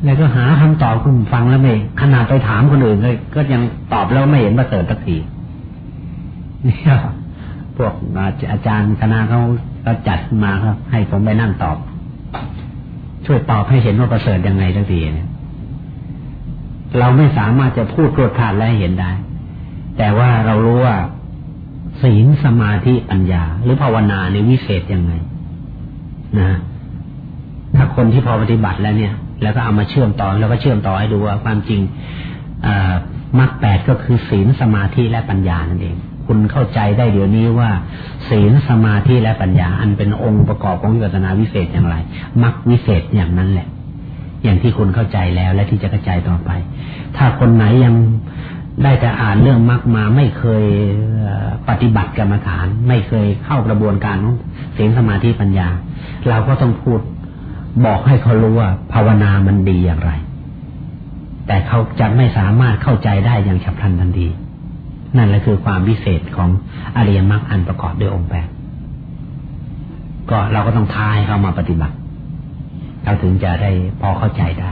[SPEAKER 2] แล้วก็หาคำตอบคุณฟังแล้วไม่ขนาดไปถามคนอื่นเลยก็ยังตอบแล้วไม่เห็นประเสริฐสักทีเนี่ยพวกอาจารย์คณะเขา ก็จัดมาครับให้ผมไปนั่งตอบ ช่วยตอบให้เห็นว่าประเสริฐยังไงสักทีเนี่ยเราไม่สามารถจะพูดรวดพลาดและเห็นได้ แต่ว่าเรารู้ว่าศีลสมาธิปัญญา หรือภาวนาในวิเศษยังไง นะ ถ้าคนที่พอปฏิบัติแล้วเนี่ย แล้วก็เอามาเชื่อมต่อแล้วก็เชื่อมต่อให้ดูว่าความจริงมรรคแปดก็คือศีลสมาธิและปัญญานั่นเอง คุณเข้าใจได้เดี๋ยวนี้ว่า ศีลสมาธิและปัญญา อันเป็นองค์ประกอบของวิปัสนาวิเศษอย่างไรมรรควิเศษอย่างนั้นแหละ อย่างที่คุณเข้าใจแล้วและที่จะเข้าใจต่อไป ถ้าคนไหนยังได้แต่อ่านเรื่องมรรคมาไม่เคยปฏิบัติกรรมฐาน ไม่เคยเข้ากระบวนการของศีลสมาธิปัญญา เราก็ต้องพูดบอกให้เขารู้ว่า ภาวนามันดีอย่างไร แต่เขาจะไม่สามารถเข้าใจได้อย่างฉับพลันทันที นั่นแหละคือความพิเศษของอริยมรรคอันประกอบด้วยองค์แปดก็เราก็ต้องท้ายเข้ามาปฏิบัติ เราถึงจะได้พอเข้าใจได้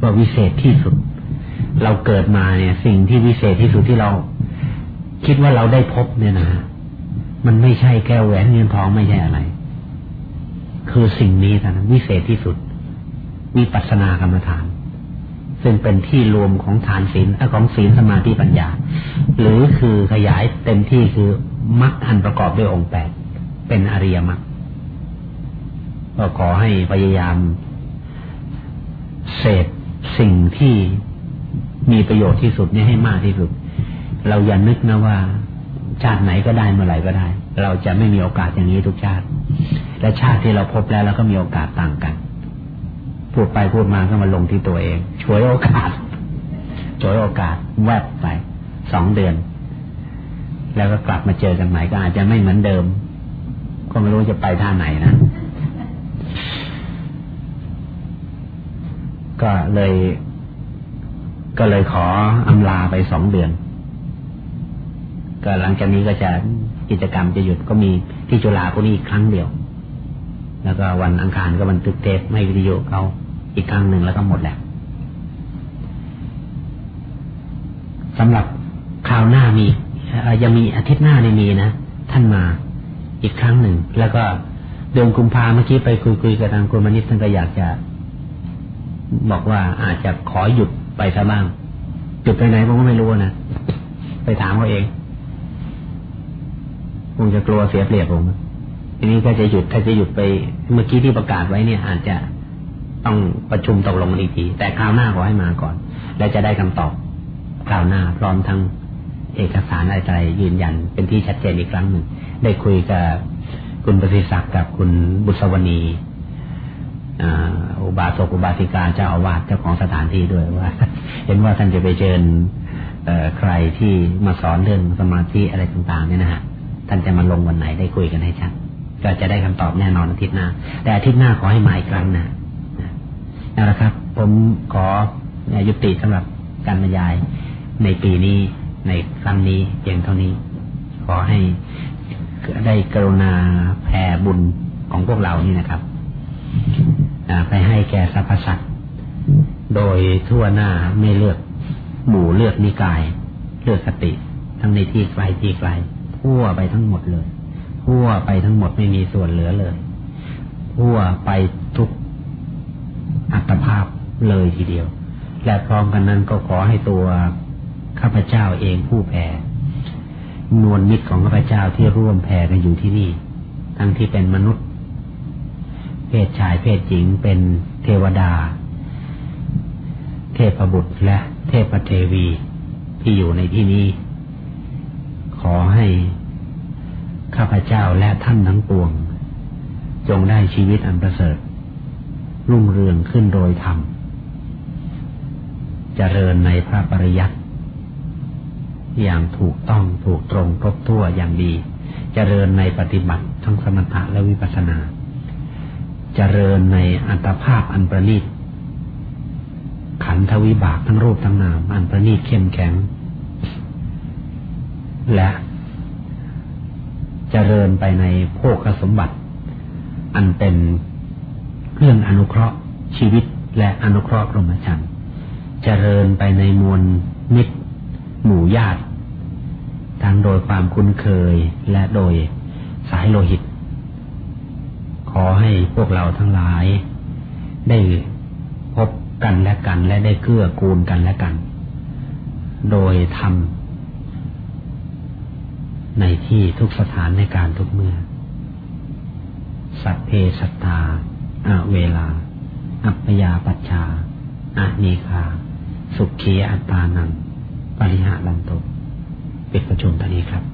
[SPEAKER 2] ว่าวิเศษที่สุด เราเกิดมาเนี่ย สิ่งที่วิเศษที่สุดที่เรา คิดว่าเราได้พบเนี่ยนะมันไม่ใช่แก้วแหวนเงินทองไม่ใช่อะไร คือสิ่งนี้นะวิเศษที่สุด วิปัสสนากรรมฐาน ซึ่งเป็นที่รวมของฐานศีลของศีลสมาธิปัญญา หรือคือขยายเต็มที่คือมรรคอันประกอบด้วยองค์แปดเป็นอริยมรรคก็ขอให้พยายามเสพสิ่งที่มีประโยชน์ที่สุดนี่ให้มากที่สุด เราอย่านึกนะว่า ชาติไหนก็ได้เมื่อไหร่ก็ได้ เราจะไม่มีโอกาสอย่างนี้ทุกชาติ และชาติที่เราพบแล้วเราก็มีโอกาสต่างกัน พูดไปพูดมาก็มาลงที่ตัวเองช่วยโอกาสช่วยโอกาสแวบไปสองเดือน แล้วก็กลับมาเจอกันใหม่ก็อาจจะไม่เหมือนเดิม ก็ไม่รู้จะไปท่าไหนนะก็เลย ก็เลยขออำลาไปสองเดือน ก็หลังจากนี้ก็จะกิจกรรมจะหยุดก็มีที่จุฬาพวกนี้อีกครั้งเดียว แล้วก็วันอังคารก็บันทึกเทปไม่วิดีโอเขาอีกครั้งหนึ่งแล้วก็หมดแหละสำหรับคราวหน้ามียังมีอาทิตย์หน้าในมีนะท่านมาอีกครั้งหนึ่ง แล้วก็เดือนกุมภาเมื่อกี้ไปคุยคุยกับทางคุณมณิษฐ์ท่านก็อยากจะ บอกว่าอาจจะขอหยุดไปซะบ้างจุดไปไหนผมก็ไม่รู้นะไปถามเขาเองคงจะกลัวเสียเปรียบผม ทีนี้ก็จะหยุดถ้าจะหยุดไปเมื่อกี้ที่ประกาศไว้เนี่ยอาจจะต้องประชุมตกลงกันอีกทีแต่คราวหน้าขอให้มาก่อน แล้วจะได้คำตอบคราวหน้า พร้อมทั้งเอกสารอะไรยืนยัน เป็นที่ชัดเจนอีกครั้งหนึ่ง ได้คุยกับคุณประสิทธิ์ศักดิ์กับคุณบุษวณีอุบาสกอุบาสิกาเจ้าอาวาสเจ้าของสถานที่ด้วยว่า เห็นว่าท่านจะไปเชิญใครที่มาสอนเรื่องสมาธิอะไรต่างๆเนี่ยนะฮะท่านจะมาลงวันไหนได้คุยกันให้ชัด ก็จะได้คำตอบแน่นอนอาทิตย์หน้า แต่อาทิตย์หน้าขอให้มาอีกครั้งนะนั่นแหละครับ ผมขอยุติสำหรับการบรรยายในปีนี้ในครั้งนี้เพียงเท่านี้ ขอให้ได้กรุณาแผ่บุญของพวกเรานี่นะครับไปให้แก่สรรพสัตว์โดยทั่วหน้าไม่เลือกหมู่เลือกนิกาย เลือกสติ ทั้งในที่ไกลที่ไกลทั่วไปทั้งหมดเลย ทั่วไปทั้งหมดไม่มีส่วนเหลือเลย ทั่วไปทุกอัตภาพเลยทีเดียว และพร้อมกันนั้นก็ขอให้ตัวข้าพเจ้าเองผู้แผ่นวลมิตรของข้าพเจ้าที่ร่วมแผ่กันอยู่ที่นี่ ทั้งที่เป็นมนุษย์ เพศชายเพศหญิงเป็นเทวดา เทพบุตรและเทพเทวีที่อยู่ในที่นี้ ขอให้ ข้าพเจ้าและท่านทั้งปวง จงได้ชีวิตอันประเสริฐ รุ่งเรืองขึ้นโดยธรรมเจริญในพระปริยัติอย่างถูกต้องถูกตรงครบทั่วอย่างดี เจริญในปฏิบัติทั้งสมถะและวิปัสสนา เจริญในอัตภาพอันประณีตขันธวิบากทั้งรูปทั้งนาม อันประณีตเข้มแข็ง และ ริญไปในโภคสมบัติ อันเป็นเครื่องอนุเคราะห์ชีวิตและอนุเคราะห์พรหมจรรย์เจริญไปในมวลมิตร หมู่ญาติทั้งโดยความคุ้นเคยและโดยสายโลหิต ขอให้พวกเราทั้งหลาย ได้พบกันและกันและได้เกื้อกูลกันและกัน โดยทำ ในที่ทุกสถานในการทุกเมื่อ สัพเพสัตตาอาเวลา อัปยาปัชชาอาเนคา สุขีอัตานัง ปริหาลันตุปิดประชุมท่านี้ครับ